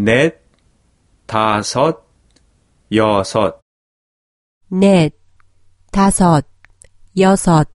넷, 다섯, 여섯, 넷, 다섯, 여섯.